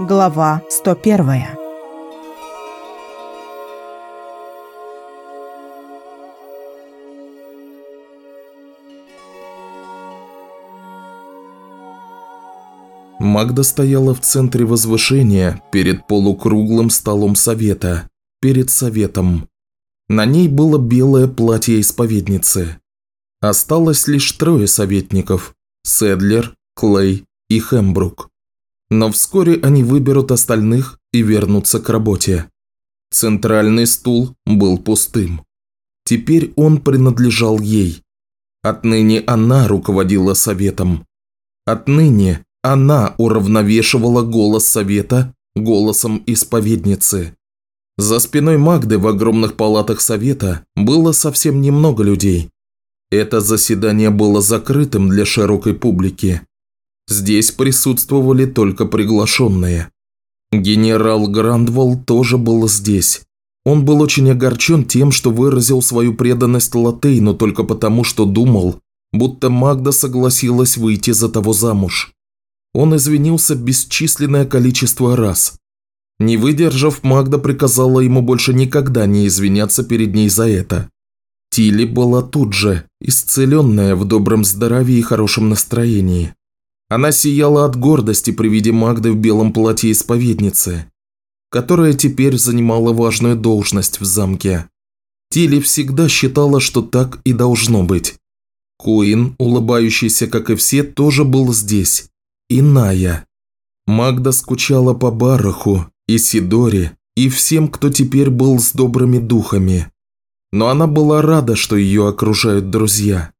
Глава 101 Магда стояла в центре возвышения перед полукруглым столом совета, перед советом. На ней было белое платье исповедницы. Осталось лишь трое советников – Седлер, Клей и Хембрук. Но вскоре они выберут остальных и вернутся к работе. Центральный стул был пустым. Теперь он принадлежал ей. Отныне она руководила советом. Отныне она уравновешивала голос совета голосом исповедницы. За спиной Магды в огромных палатах совета было совсем немного людей. Это заседание было закрытым для широкой публики. Здесь присутствовали только приглашенные. Генерал Грандволл тоже был здесь. Он был очень огорчен тем, что выразил свою преданность Латейну только потому, что думал, будто Магда согласилась выйти за того замуж. Он извинился бесчисленное количество раз. Не выдержав, Магда приказала ему больше никогда не извиняться перед ней за это. Тилли была тут же, исцеленная в добром здравии и хорошем настроении. Она сияла от гордости при виде Магды в белом платье исповедницы, которая теперь занимала важную должность в замке. Тилли всегда считала, что так и должно быть. Куин, улыбающийся, как и все, тоже был здесь иная. Магда скучала по Бараху и Сидоре и всем, кто теперь был с добрыми духами. Но она была рада, что ее окружают друзья.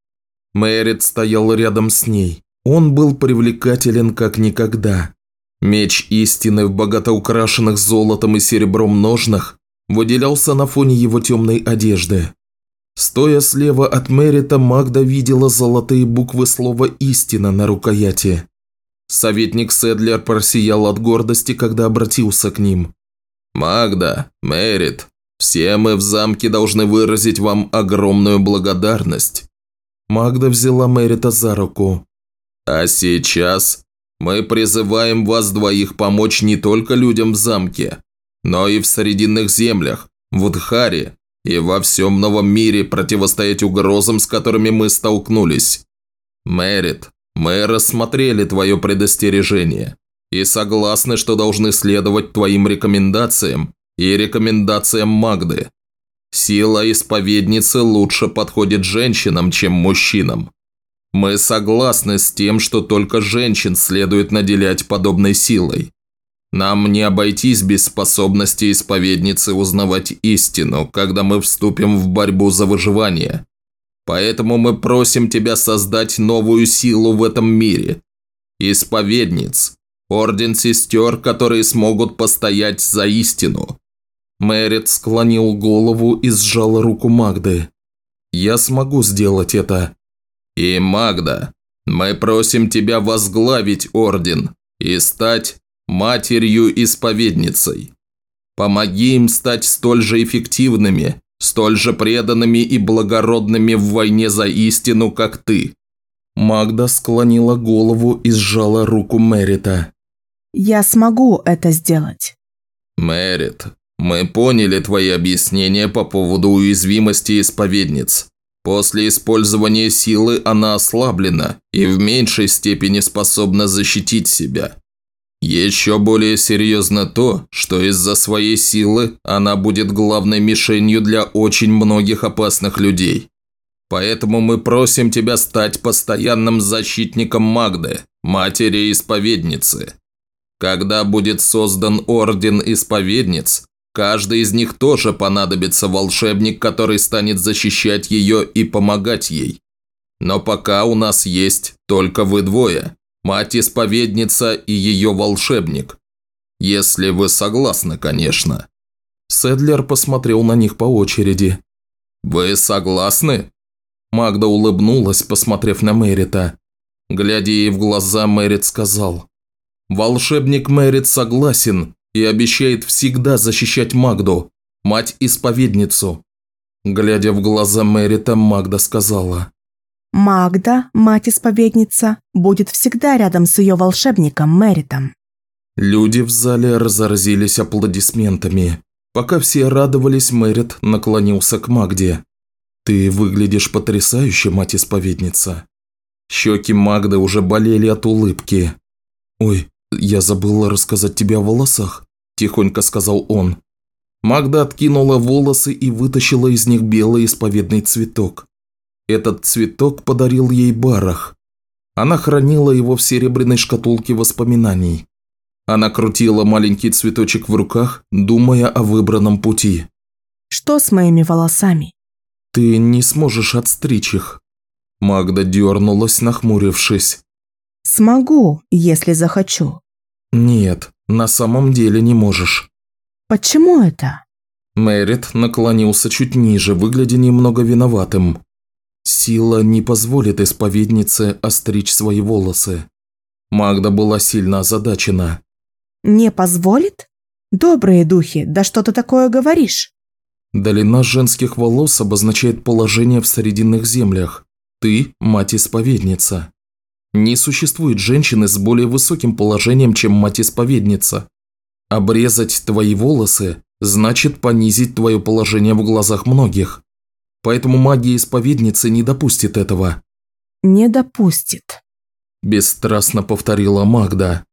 Мэрит стоял рядом с ней. Он был привлекателен как никогда. Меч истины в богато украшенных золотом и серебром ножнах выделялся на фоне его темной одежды. Стоя слева от Мэрита, Магда видела золотые буквы слова «истина» на рукояти. Советник Седлер просиял от гордости, когда обратился к ним. «Магда, Мэрит, все мы в замке должны выразить вам огромную благодарность». Магда взяла Мэрита за руку. «А сейчас мы призываем вас двоих помочь не только людям в замке, но и в Срединных землях, в Удхаре и во всем новом мире противостоять угрозам, с которыми мы столкнулись. Мэрит, мы рассмотрели твое предостережение и согласны, что должны следовать твоим рекомендациям и рекомендациям Магды. Сила исповедницы лучше подходит женщинам, чем мужчинам. Мы согласны с тем, что только женщин следует наделять подобной силой. Нам не обойтись без способности исповедницы узнавать истину, когда мы вступим в борьбу за выживание. Поэтому мы просим тебя создать новую силу в этом мире. Исповедниц, орден сестер, которые смогут постоять за истину». Мэрит склонил голову и сжал руку Магды. «Я смогу сделать это». «И Магда, мы просим тебя возглавить орден и стать матерью-исповедницей. Помоги им стать столь же эффективными, столь же преданными и благородными в войне за истину, как ты». Магда склонила голову и сжала руку Мэрита. «Я смогу это сделать». «Мэрит, мы поняли твои объяснения по поводу уязвимости исповедниц. После использования силы она ослаблена и в меньшей степени способна защитить себя. Еще более серьезно то, что из-за своей силы она будет главной мишенью для очень многих опасных людей. Поэтому мы просим тебя стать постоянным защитником Магды, матери-исповедницы. Когда будет создан Орден Исповедниц, каждый из них тоже понадобится волшебник, который станет защищать ее и помогать ей. Но пока у нас есть только вы двое. Мать-исповедница и ее волшебник. Если вы согласны, конечно». Седлер посмотрел на них по очереди. «Вы согласны?» Магда улыбнулась, посмотрев на Мэрита. Глядя ей в глаза, Мэрит сказал. «Волшебник Мэрит согласен и обещает всегда защищать Магду, мать-исповедницу». Глядя в глаза Мэрита, Магда сказала. Магда, мать-исповедница, будет всегда рядом с ее волшебником Мэритом. Люди в зале разразились аплодисментами. Пока все радовались, Мэрит наклонился к Магде. «Ты выглядишь потрясающе, мать-исповедница». Щеки Магды уже болели от улыбки. «Ой, я забыла рассказать тебе о волосах», – тихонько сказал он. Магда откинула волосы и вытащила из них белый исповедный цветок. Этот цветок подарил ей Барах. Она хранила его в серебряной шкатулке воспоминаний. Она крутила маленький цветочек в руках, думая о выбранном пути. Что с моими волосами? Ты не сможешь отстричь их. Магда дернулась, нахмурившись. Смогу, если захочу. Нет, на самом деле не можешь. Почему это? Мэрит наклонился чуть ниже, выглядя немного виноватым. Сила не позволит исповеднице остричь свои волосы. Магда была сильно озадачена. Не позволит? Добрые духи, да что ты такое говоришь? Долина женских волос обозначает положение в Срединных землях. Ты – мать-исповедница. Не существует женщины с более высоким положением, чем мать-исповедница. Обрезать твои волосы значит понизить твое положение в глазах многих. Поэтому магия исповедницы не допустит этого. Не допустит. Бесстрастно повторила Магда.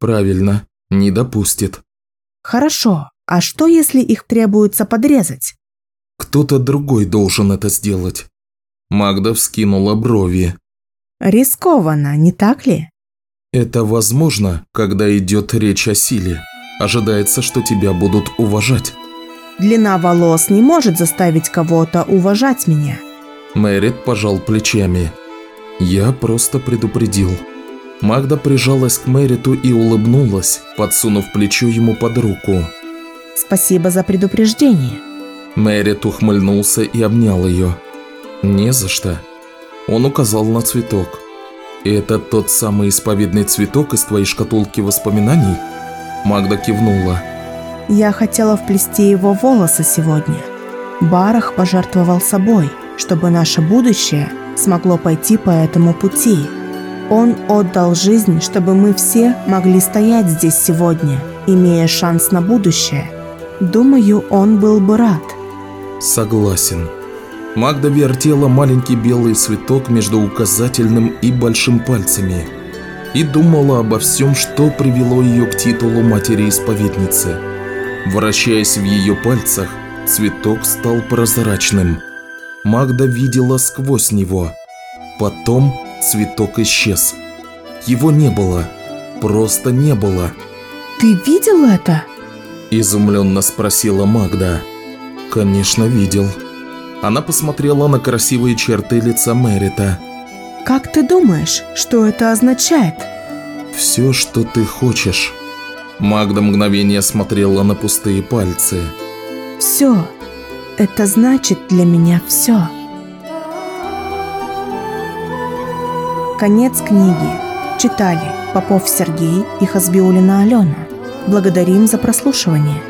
Правильно, не допустит. Хорошо, а что если их требуется подрезать? Кто-то другой должен это сделать. Магда вскинула брови. Рискованно, не так ли? Это возможно, когда идет речь о силе. Ожидается, что тебя будут уважать. Длина волос не может заставить кого-то уважать меня. Мэрит пожал плечами. Я просто предупредил. Магда прижалась к Мэриту и улыбнулась, подсунув плечо ему под руку. Спасибо за предупреждение. Мэрит ухмыльнулся и обнял ее. Не за что. Он указал на цветок. «Это тот самый исповедный цветок из твоей шкатулки воспоминаний?» Магда кивнула. Я хотела вплести его волосы сегодня. Барах пожертвовал собой, чтобы наше будущее смогло пойти по этому пути. Он отдал жизнь, чтобы мы все могли стоять здесь сегодня, имея шанс на будущее. Думаю, он был бы рад. Согласен. Магда вертела маленький белый цветок между указательным и большим пальцами и думала обо всем, что привело ее к титулу матери-исповедницы – Вращаясь в ее пальцах, цветок стал прозрачным. Магда видела сквозь него. Потом цветок исчез. Его не было. Просто не было. «Ты видел это?» Изумленно спросила Магда. «Конечно, видел». Она посмотрела на красивые черты лица Мэрита. «Как ты думаешь, что это означает?» «Все, что ты хочешь». Магда мгновение смотрела на пустые пальцы. «Все. Это значит для меня все». Конец книги. Читали Попов Сергей и Хазбиулина Алена. Благодарим за прослушивание.